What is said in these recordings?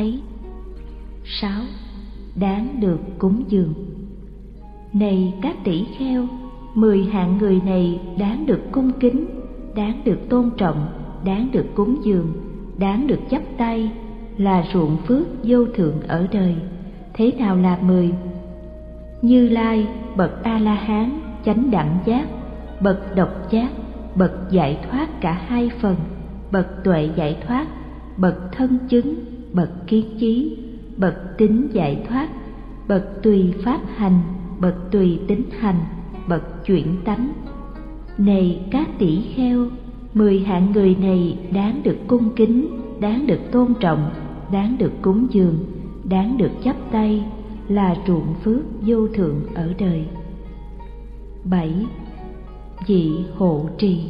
ấy. 6. Đáng được cúng dường Này các tỷ kheo, mười hạng người này đáng được cung kính, đáng được tôn trọng, đáng được cúng dường, đáng được chấp tay, là ruộng phước vô thượng ở đời. Thế nào là mười? Như Lai, bậc A-la-hán, chánh đẳng giác, bậc độc giác, bậc giải thoát cả hai phần, bậc tuệ giải thoát, bậc thân chứng, bậc kiến chí, bậc tính giải thoát, bậc tùy pháp hành, bậc tùy tính hành, bậc chuyển tánh. Này các tỷ kheo, mười hạng người này đáng được cung kính, đáng được tôn trọng, đáng được cúng dường, đáng được chấp tay, là ruộng phước vô thượng ở đời. 7. Dị hộ trì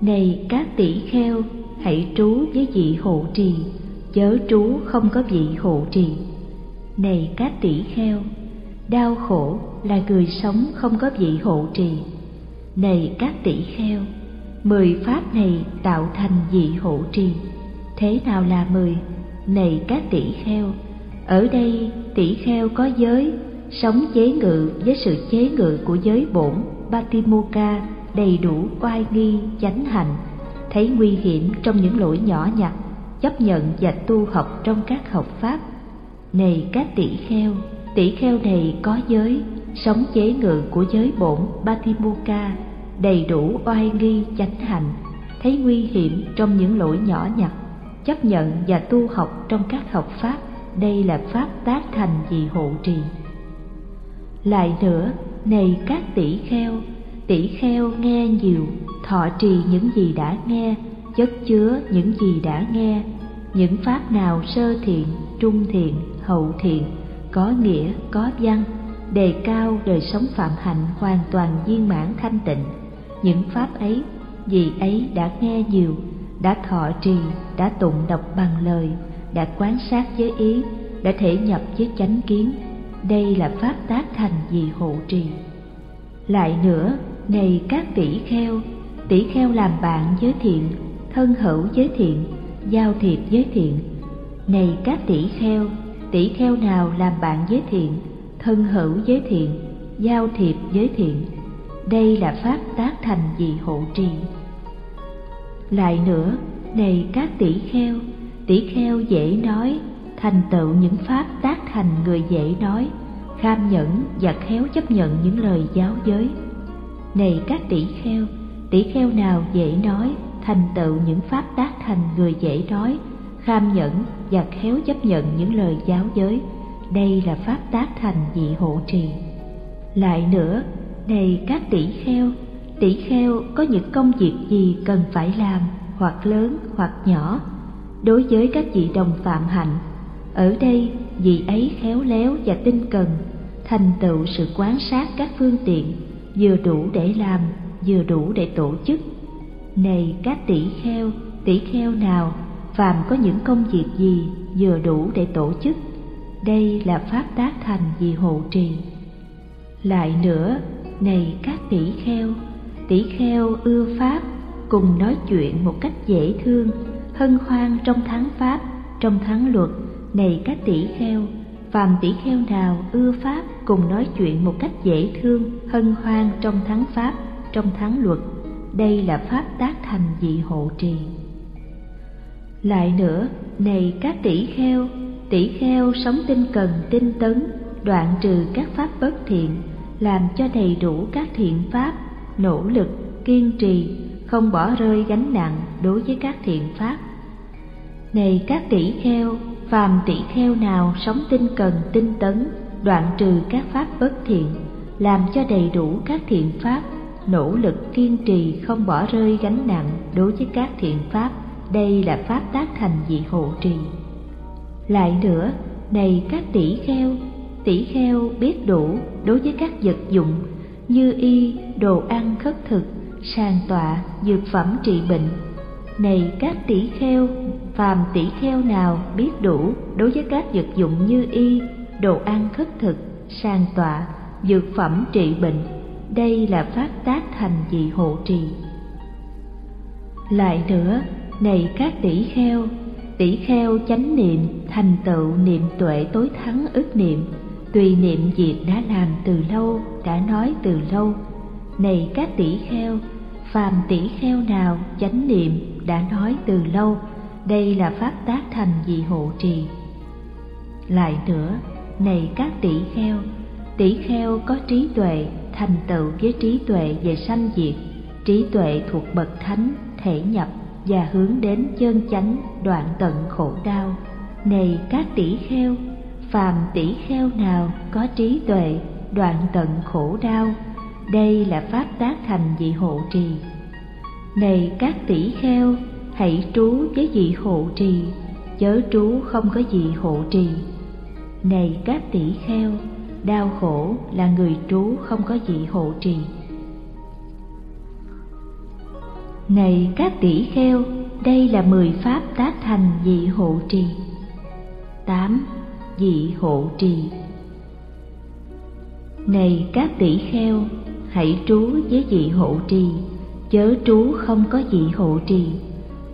Này các tỷ kheo, hãy trú với vị hộ trì, chớ trú không có vị hộ trì. Này các tỷ kheo, đau khổ là người sống không có vị hộ trì. Này các tỷ kheo, mười pháp này tạo thành vị hộ trì. Thế nào là mười? Này các tỷ kheo, ở đây tỷ kheo có giới, sống chế ngự với sự chế ngự của giới bổn, Batimoka đầy đủ oai nghi, chánh hạnh, thấy nguy hiểm trong những lỗi nhỏ nhặt, chấp nhận và tu học trong các học pháp. Này các tỷ kheo, tỷ kheo này có giới, sống chế ngự của giới bổn Batimoka, đầy đủ oai nghi chánh hạnh, thấy nguy hiểm trong những lỗi nhỏ nhặt, chấp nhận và tu học trong các học pháp. Đây là pháp tác thành vì hộ trì. Lại nữa, này các tỷ kheo, tỷ kheo nghe nhiều, thọ trì những gì đã nghe, chất chứa những gì đã nghe, những pháp nào sơ thiện, trung thiện, hậu thiện, có nghĩa, có văn, đề cao đời sống phạm hạnh hoàn toàn viên mãn thanh tịnh. Những pháp ấy, vì ấy đã nghe nhiều, đã thọ trì, đã tụng đọc bằng lời, đã quán sát với ý, đã thể nhập với chánh kiến. Đây là pháp tác thành vì hộ trì. Lại nữa, này các tỷ kheo, tỷ kheo làm bạn với thiện, thân hữu giới thiện, giao thiệp giới thiện. Này các tỷ kheo, tỷ kheo nào làm bạn giới thiện, thân hữu giới thiện, giao thiệp giới thiện. Đây là pháp tác thành vị hộ trì. Lại nữa, này các tỷ kheo, tỷ kheo dễ nói, thành tựu những pháp tác thành người dễ nói, kham nhẫn và khéo chấp nhận những lời giáo giới. Này các tỷ kheo, tỷ kheo nào dễ nói, thành tựu những pháp tác thành người dễ đói, kham nhẫn và khéo chấp nhận những lời giáo giới. Đây là pháp tác thành vị hộ trì. Lại nữa, này các tỷ kheo, tỷ kheo có những công việc gì cần phải làm, hoặc lớn hoặc nhỏ, đối với các vị đồng phạm hạnh. Ở đây, vị ấy khéo léo và tinh cần, thành tựu sự quán sát các phương tiện, vừa đủ để làm, vừa đủ để tổ chức. Này các tỷ kheo, tỷ kheo nào, phàm có những công việc gì vừa đủ để tổ chức, đây là pháp tác thành vì hộ trì. Lại nữa, này các tỷ kheo, tỷ kheo ưa pháp, cùng nói chuyện một cách dễ thương, hân hoan trong thắng pháp, trong thắng luật. Này các tỷ kheo, phàm tỷ kheo nào ưa pháp cùng nói chuyện một cách dễ thương, hân hoan trong thắng pháp, trong thắng luật. Đây là pháp tác thành dị hộ trì. Lại nữa, này các tỷ kheo, tỷ kheo sống tinh cần tinh tấn, đoạn trừ các pháp bất thiện, làm cho đầy đủ các thiện pháp, nỗ lực, kiên trì, không bỏ rơi gánh nặng đối với các thiện pháp. Này các tỷ kheo, phàm tỷ kheo nào sống tinh cần tinh tấn, đoạn trừ các pháp bất thiện, làm cho đầy đủ các thiện pháp, nỗ lực kiên trì không bỏ rơi gánh nặng đối với các thiện pháp, đây là pháp tác thành dị hộ trì. Lại nữa, này các tỷ kheo, tỷ kheo biết đủ đối với các vật dụng như y, đồ ăn khất thực, sàn tọa, dược phẩm trị bệnh. Này các tỷ kheo, phàm tỷ kheo nào biết đủ đối với các vật dụng như y, đồ ăn khất thực, sàn tọa, dược phẩm trị bệnh, đây là pháp tác thành vị hộ trì. Lại nữa, này các tỷ kheo, tỷ kheo chánh niệm thành tựu niệm tuệ tối thắng ức niệm tùy niệm việc đã làm từ lâu đã nói từ lâu này các tỷ kheo phàm tỷ kheo nào chánh niệm đã nói từ lâu đây là pháp tác thành vị hộ trì lại nữa này các tỷ kheo tỷ kheo có trí tuệ thành tựu với trí tuệ về sanh diệt, trí tuệ thuộc bậc thánh, thể nhập và hướng đến chân chánh đoạn tận khổ đau. Này các tỷ kheo, phàm tỷ kheo nào có trí tuệ đoạn tận khổ đau, đây là pháp tác thành vị hộ trì. Này các tỷ kheo, hãy trú với vị hộ trì, chớ trú không có vị hộ trì. Này các tỷ kheo đau khổ là người trú không có vị hộ trì. Này các tỷ kheo, đây là mười pháp tác thành vị hộ trì. Tám vị hộ trì. Này các tỷ kheo, hãy trú với vị hộ trì, chớ trú không có vị hộ trì.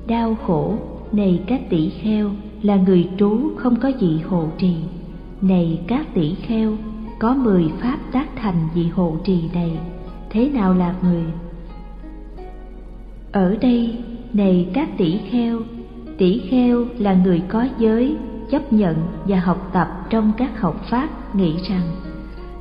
Đau khổ, này các tỷ kheo, là người trú không có vị hộ trì. Này các tỷ kheo có mười pháp tác thành vị hộ trì này, thế nào là mười? Ở đây, này các tỷ kheo tỷ kheo là người có giới, chấp nhận và học tập trong các học pháp nghĩ rằng,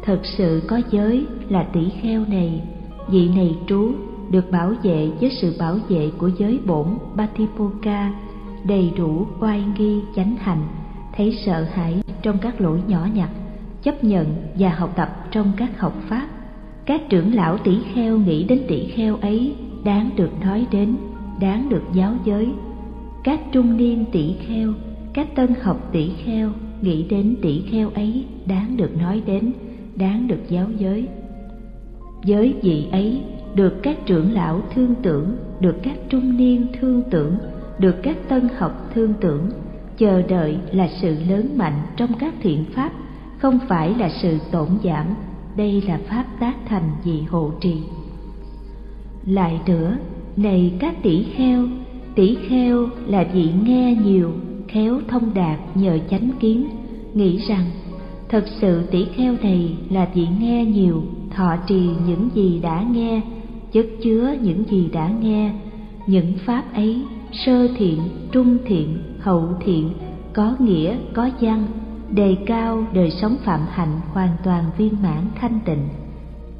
thật sự có giới là tỷ kheo này, vị này trú được bảo vệ với sự bảo vệ của giới bổn Batipoka đầy đủ oai nghi chánh hành, thấy sợ hãi trong các lỗi nhỏ nhặt chấp nhận và học tập trong các học pháp. Các trưởng lão tỷ kheo nghĩ đến tỷ kheo ấy đáng được nói đến, đáng được giáo giới. Các trung niên tỷ kheo, các tân học tỷ kheo nghĩ đến tỷ kheo ấy đáng được nói đến, đáng được giáo giới. Giới vị ấy được các trưởng lão thương tưởng, được các trung niên thương tưởng, được các tân học thương tưởng, chờ đợi là sự lớn mạnh trong các thiện pháp không phải là sự tổn giảm, đây là pháp tác thành vị hộ trì. Lại nữa, này các tỷ kheo tỷ kheo là vị nghe nhiều, khéo thông đạt nhờ chánh kiến, nghĩ rằng, thật sự tỷ kheo này là vị nghe nhiều, thọ trì những gì đã nghe, chất chứa những gì đã nghe, những pháp ấy sơ thiện, trung thiện, hậu thiện, có nghĩa, có văn đề cao đời sống phạm hạnh hoàn toàn viên mãn thanh tịnh.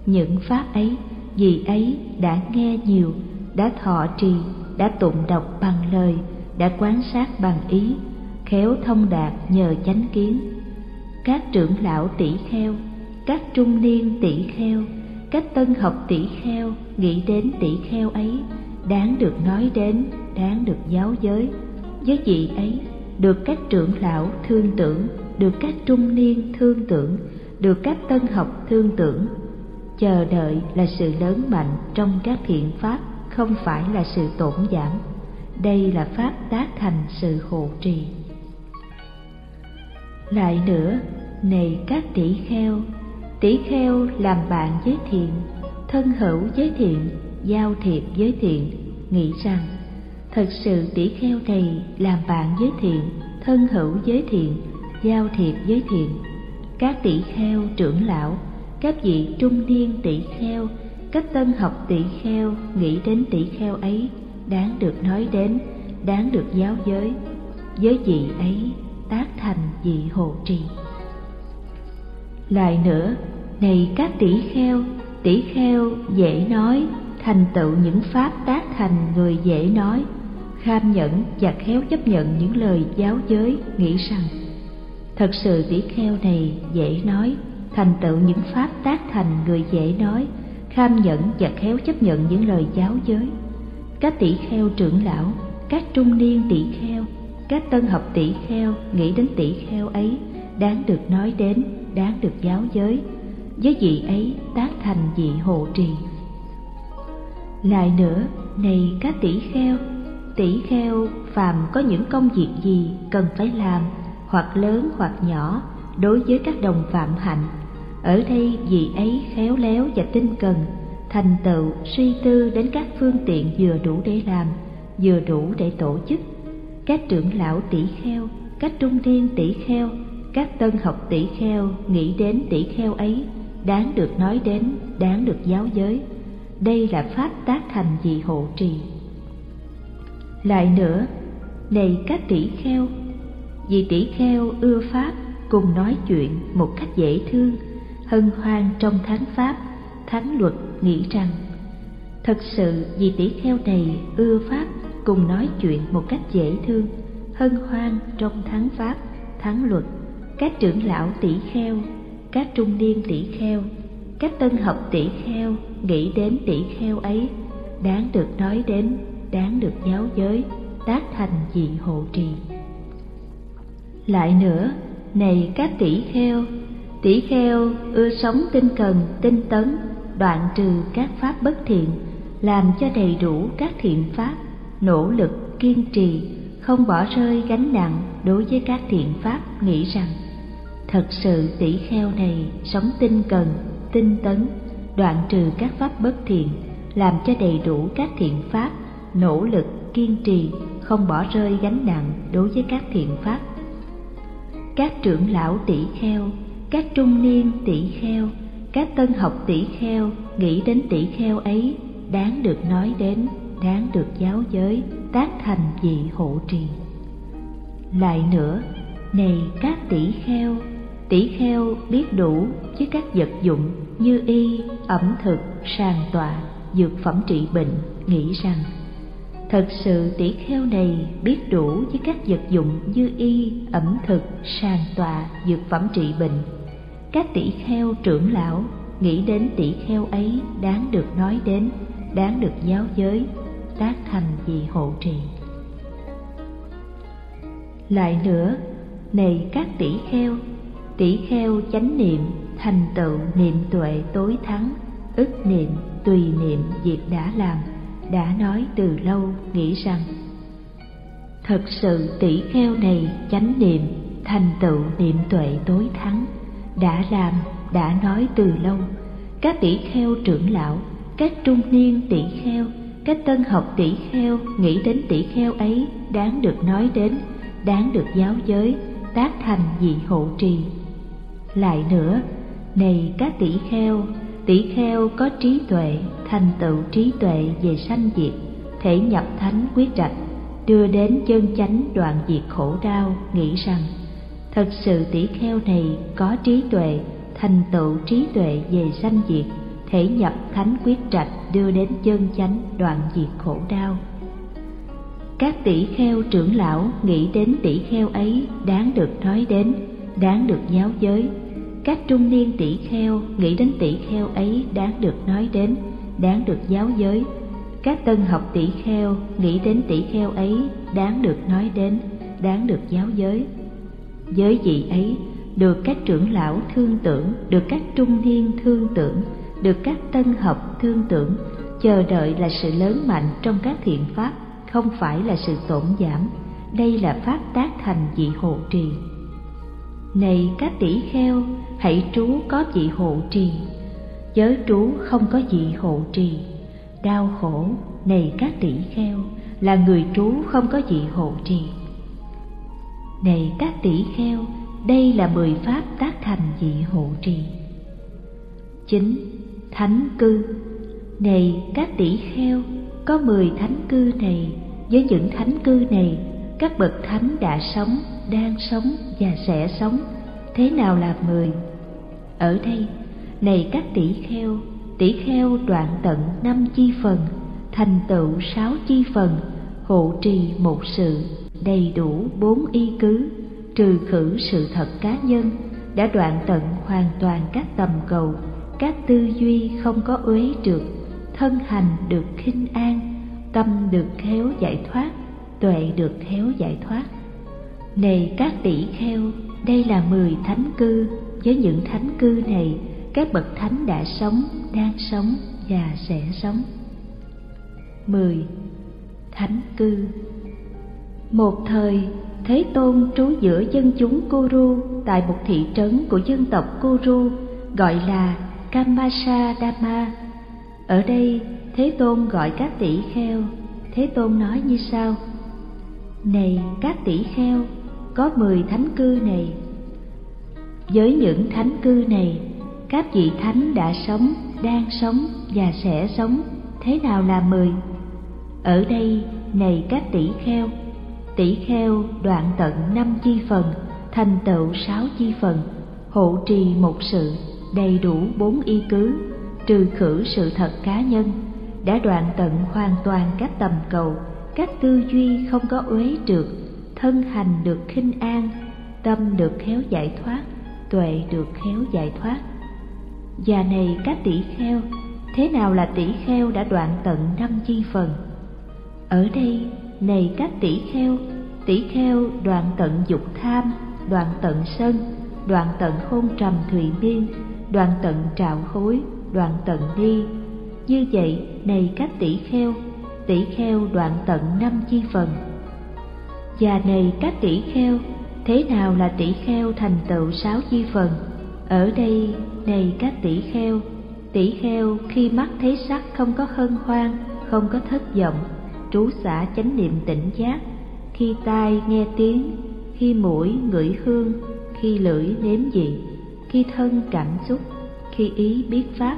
Những pháp ấy vì ấy đã nghe nhiều, đã thọ trì, đã tụng đọc bằng lời, đã quan sát bằng ý, khéo thông đạt nhờ chánh kiến. Các trưởng lão tỷ kheo, các trung niên tỷ kheo, các tân học tỷ kheo nghĩ đến tỷ kheo ấy, đáng được nói đến, đáng được giáo giới. Với vị ấy, được các trưởng lão thương tưởng được các trung niên thương tưởng, được các tân học thương tưởng. Chờ đợi là sự lớn mạnh trong các thiện pháp, không phải là sự tổn giảm. Đây là pháp tác thành sự hộ trì. Lại nữa, này các tỷ kheo tỷ kheo làm bạn với thiện, thân hữu với thiện, giao thiệp với thiện, nghĩ rằng, thật sự tỷ kheo này làm bạn với thiện, thân hữu với thiện giao thiệp với thiện. Các tỷ kheo trưởng lão, các vị trung niên tỷ kheo, các tân học tỷ kheo nghĩ đến tỷ kheo ấy, đáng được nói đến, đáng được giáo giới. Với vị ấy, tác thành vị hộ trì. Lại nữa, này các tỷ kheo tỷ kheo dễ nói, thành tựu những pháp tác thành người dễ nói. Kham nhẫn và khéo chấp nhận những lời giáo giới nghĩ rằng thật sự tỷ kheo này dễ nói, thành tựu những pháp tác thành người dễ nói, kham nhẫn và khéo chấp nhận những lời giáo giới. Các tỷ kheo trưởng lão, các trung niên tỷ kheo, các tân học tỷ kheo nghĩ đến tỷ kheo ấy, đáng được nói đến, đáng được giáo giới. Với vị ấy tác thành vị hộ trì. Lại nữa, này các tỷ kheo tỷ kheo phàm có những công việc gì cần phải làm hoặc lớn hoặc nhỏ, đối với các đồng phạm hạnh. Ở đây, vị ấy khéo léo và tinh cần, thành tựu, suy tư đến các phương tiện vừa đủ để làm, vừa đủ để tổ chức. Các trưởng lão tỷ kheo, các trung thiên tỷ kheo, các tân học tỷ kheo nghĩ đến tỷ kheo ấy, đáng được nói đến, đáng được giáo giới. Đây là pháp tác thành vị hộ trì. Lại nữa, này các tỷ kheo vì tỷ kheo ưa pháp, cùng nói chuyện một cách dễ thương, hân hoan trong thắng pháp thắng luật nghĩ rằng, thật sự vì tỷ kheo này ưa pháp, cùng nói chuyện một cách dễ thương, hân hoan trong thắng pháp thắng luật, các trưởng lão tỷ kheo, các trung niên tỷ kheo, các tân học tỷ kheo nghĩ đến tỷ kheo ấy, đáng được nói đến, đáng được giáo giới, tác thành vị hộ trì lại nữa, này các tỷ kheo tỷ kheo ưa sống tinh cần, tinh tấn, đoạn trừ các pháp bất thiện, làm cho đầy đủ các thiện pháp, nỗ lực kiên trì, không bỏ rơi gánh nặng đối với các thiện pháp, nghĩ rằng, thật sự tỷ kheo này sống tinh cần, tinh tấn, đoạn trừ các pháp bất thiện, làm cho đầy đủ các thiện pháp, nỗ lực kiên trì, không bỏ rơi gánh nặng đối với các thiện pháp các trưởng lão tỷ kheo, các trung niên tỷ kheo, các tân học tỷ kheo, nghĩ đến tỷ kheo ấy, đáng được nói đến, đáng được giáo giới, tác thành dị hộ trì. Lại nữa, này các tỷ kheo tỷ kheo biết đủ với các vật dụng như y, ẩm thực, sàn tọa, dược phẩm trị bệnh, nghĩ rằng thật sự tỷ kheo này biết đủ với các vật dụng như y, ẩm thực, sàn tọa dược phẩm trị bệnh. Các tỷ kheo trưởng lão nghĩ đến tỷ kheo ấy đáng được nói đến, đáng được giáo giới, tác thành vị hộ trì. Lại nữa, này các tỷ kheo tỷ kheo chánh niệm, thành tựu niệm tuệ tối thắng, ức niệm, tùy niệm việc đã làm đã nói từ lâu nghĩ rằng, thật sự tỷ kheo này chánh niệm, thành tựu niệm tuệ tối thắng, đã làm, đã nói từ lâu. Các tỷ kheo trưởng lão, các trung niên tỷ kheo, các tân học tỷ kheo nghĩ đến tỷ kheo ấy đáng được nói đến, đáng được giáo giới, tác thành vị hộ trì. Lại nữa, này các tỷ kheo tỷ kheo có trí tuệ thành tựu trí tuệ về sanh diệt, thể nhập thánh quyết trạch, đưa đến chân chánh đoạn diệt khổ đau, nghĩ rằng, thật sự tỷ kheo này có trí tuệ, thành tựu trí tuệ về sanh diệt, thể nhập thánh quyết trạch, đưa đến chân chánh đoạn diệt khổ đau. Các tỷ kheo trưởng lão nghĩ đến tỷ kheo ấy đáng được nói đến, đáng được giáo giới. Các trung niên tỷ kheo nghĩ đến tỷ kheo ấy đáng được nói đến đáng được giáo giới. Các tân học tỷ kheo nghĩ đến tỷ kheo ấy đáng được nói đến, đáng được giáo giới. Giới vị ấy được các trưởng lão thương tưởng, được các trung niên thương tưởng, được các tân học thương tưởng, chờ đợi là sự lớn mạnh trong các thiện pháp, không phải là sự tổn giảm. Đây là pháp tác thành vị hộ trì. Này các tỷ kheo, hãy trú có vị hộ trì giới trú không có gì hộ trì. Đau khổ này các tỷ kheo, là người trú không có gì hộ trì. Này các tỷ kheo, đây là mười pháp tác thành vị hộ trì. Chín thánh cư. Này các tỷ kheo, có mười thánh cư này. Với những thánh cư này, các bậc thánh đã sống, đang sống và sẽ sống. Thế nào là mười? Ở đây này các tỷ kheo tỷ kheo đoạn tận năm chi phần, thành tựu sáu chi phần, hộ trì một sự, đầy đủ bốn y cứ, trừ khử sự thật cá nhân, đã đoạn tận hoàn toàn các tầm cầu, các tư duy không có uế trượt, thân hành được khinh an, tâm được khéo giải thoát, tuệ được khéo giải thoát. Này các tỷ kheo, đây là mười thánh cư, với những thánh cư này các bậc thánh đã sống đang sống và sẽ sống mười thánh cư một thời thế tôn trú giữa dân chúng Kuru tại một thị trấn của dân tộc Kuru gọi là Kamasa Dhamma. Ở đây, Thế Tôn gọi các tỷ kheo. Thế Tôn nói như sau: này các tỷ kheo có mười thánh cư này với những thánh cư này các vị thánh đã sống, đang sống và sẽ sống, thế nào là mười? Ở đây, này các tỷ kheo tỷ kheo đoạn tận năm chi phần, thành tựu sáu chi phần, hộ trì một sự đầy đủ bốn y cứ, trừ khử sự thật cá nhân, đã đoạn tận hoàn toàn các tầm cầu, các tư duy không có uế trượt, thân hành được khinh an, tâm được khéo giải thoát, tuệ được khéo giải thoát và này các tỷ kheo, thế nào là tỷ kheo đã đoạn tận năm chi phần? Ở đây, này các tỷ kheo tỷ kheo đoạn tận dục tham, đoạn tận sân, đoạn tận hôn trầm thụy miên, đoạn tận trạo hối đoạn tận đi như vậy, này các tỷ kheo tỷ kheo đoạn tận năm chi phần. Và này các tỷ kheo, thế nào là tỷ kheo thành tựu sáu chi phần? Ở đây này các tỷ kheo. Tỷ kheo khi mắt thấy sắc không có hân hoan không có thất vọng, trú xả chánh niệm tỉnh giác. Khi tai nghe tiếng, khi mũi ngửi hương, khi lưỡi nếm vị, khi thân cảm xúc, khi ý biết pháp,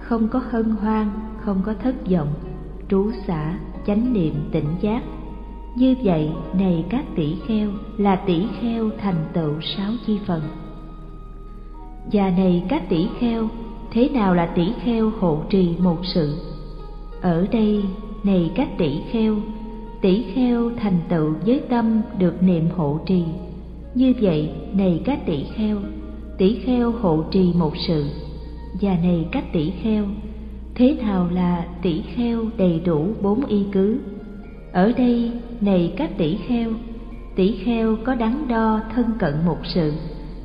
không có hân hoan, không có thất vọng, trú xả chánh niệm tỉnh giác. Như vậy, này các tỷ kheo là tỷ kheo thành tựu sáu chi phần và này các tỷ kheo, thế nào là tỷ kheo hộ trì một sự? Ở đây, này các tỷ kheo tỷ kheo thành tựu với tâm được niệm hộ trì. Như vậy, này các tỷ kheo tỷ kheo hộ trì một sự. Và này các tỷ kheo, thế nào là tỷ kheo đầy đủ bốn y cứ? Ở đây, này các tỷ kheo tỷ kheo có đắn đo thân cận một sự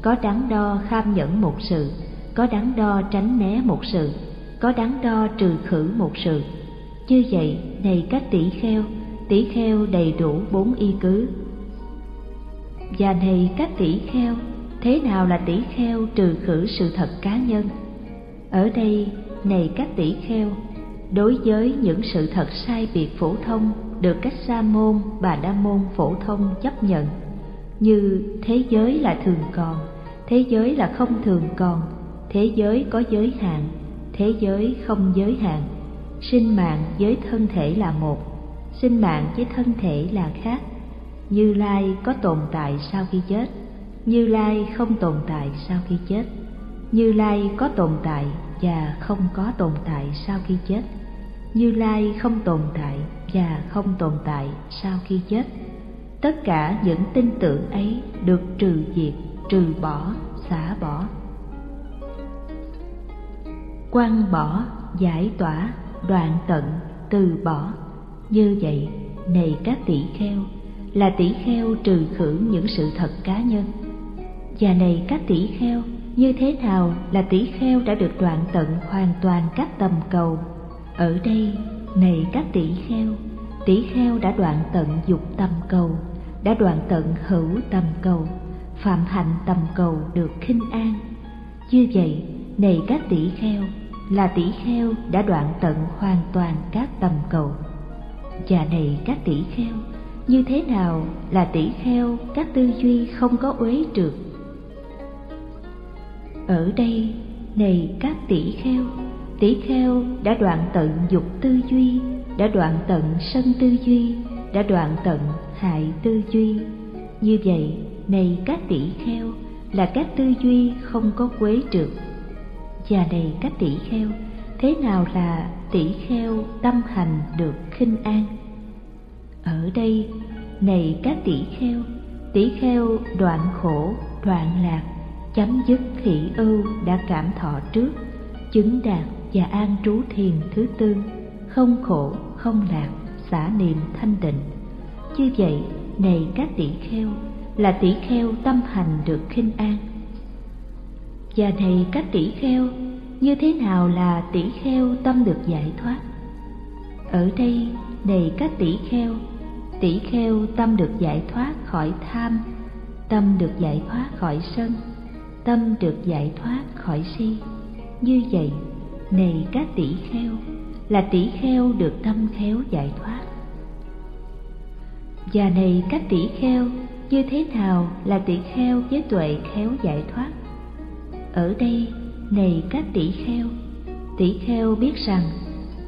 có đắn đo kham nhẫn một sự, có đắn đo tránh né một sự, có đắn đo trừ khử một sự. Như vậy, này các tỷ kheo tỷ kheo đầy đủ bốn y cứ. Và này các tỷ kheo, thế nào là tỷ kheo trừ khử sự thật cá nhân? Ở đây, này các tỷ kheo, đối với những sự thật sai biệt phổ thông được các sa môn, bà đa môn phổ thông chấp nhận, như thế giới là thường còn thế giới là không thường còn, thế giới có giới hạn, thế giới không giới hạn. Sinh mạng với thân thể là một, sinh mạng với thân thể là khác. Như lai có tồn tại sau khi chết, như lai không tồn tại sau khi chết. Như lai có tồn tại và không có tồn tại sau khi chết. Như lai không tồn tại và không tồn tại sau khi chết. Tất cả những tin tưởng ấy được trừ diệt trừ bỏ, xả bỏ. Quăng bỏ, giải tỏa, đoạn tận, từ bỏ. Như vậy, này các tỷ kheo, là tỷ kheo trừ khử những sự thật cá nhân. Và này các tỷ kheo, như thế nào là tỷ kheo đã được đoạn tận hoàn toàn các tầm cầu? Ở đây, này các tỷ kheo tỷ kheo đã đoạn tận dục tầm cầu, đã đoạn tận hữu tầm cầu phạm hạnh tầm cầu được khinh an. Như vậy, này các tỷ kheo, là tỷ kheo đã đoạn tận hoàn toàn các tầm cầu. Và này các tỷ kheo, như thế nào là tỷ kheo các tư duy không có uế trượt ở đây, này các tỷ kheo tỷ kheo đã đoạn tận dục tư duy, đã đoạn tận sân tư duy, đã đoạn tận hại tư duy. Như vậy này các tỷ kheo, là các tư duy không có quế trượt và này các tỷ kheo, thế nào là tỷ kheo tâm hành được khinh an? Ở đây, này các tỷ kheo tỷ kheo đoạn khổ, đoạn lạc, chấm dứt khỉ ưu đã cảm thọ trước, chứng đạt và an trú thiền thứ tư, không khổ, không lạc, xả niệm thanh định như vậy, này các tỷ kheo là tỷ kheo tâm hành được khinh an. Và này các tỷ kheo, như thế nào là tỷ kheo tâm được giải thoát? Ở đây, này các tỷ kheo tỷ kheo tâm được giải thoát khỏi tham, tâm được giải thoát khỏi sân, tâm được giải thoát khỏi si. Như vậy, này các tỷ kheo, là tỷ kheo được tâm khéo giải thoát. Và này các tỷ kheo như thế nào là tỷ kheo với tuệ khéo giải thoát. Ở đây, này các tỷ kheo tỷ kheo biết rằng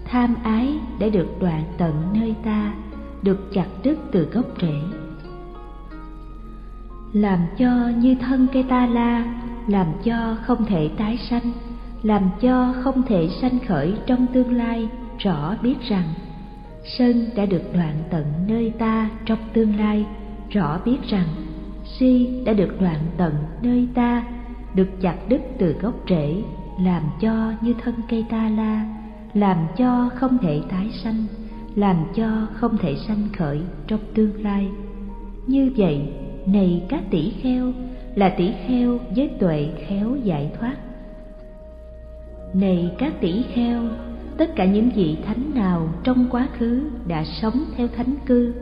tham ái đã được đoạn tận nơi ta, được chặt đứt từ gốc rễ. Làm cho như thân cây ta la làm cho không thể tái sanh, làm cho không thể sanh khởi trong tương lai, rõ biết rằng sân đã được đoạn tận nơi ta trong tương lai rõ biết rằng, si đã được đoạn tận nơi ta, được chặt đứt từ gốc rễ, làm cho như thân cây ta la, làm cho không thể tái sanh, làm cho không thể sanh khởi trong tương lai. Như vậy, này các tỷ kheo là tỷ kheo với tuệ khéo giải thoát. Này các tỷ kheo, tất cả những vị thánh nào trong quá khứ đã sống theo thánh cư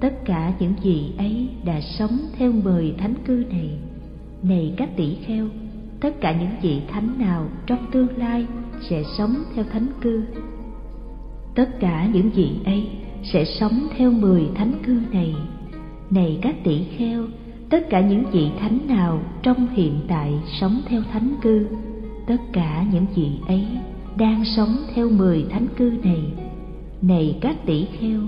tất cả những gì ấy đã sống theo mười thánh cư này. Này các tỷ kheo, tất cả những vị thánh nào trong tương lai sẽ sống theo thánh cư? Tất cả những vị ấy sẽ sống theo mười thánh cư này. Này các tỷ kheo, tất cả những vị thánh nào trong hiện tại sống theo thánh cư? Tất cả những vị ấy đang sống theo mười thánh cư này. Này các tỷ kheo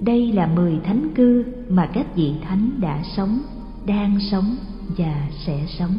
đây là mười thánh cư mà các vị thánh đã sống, đang sống và sẽ sống.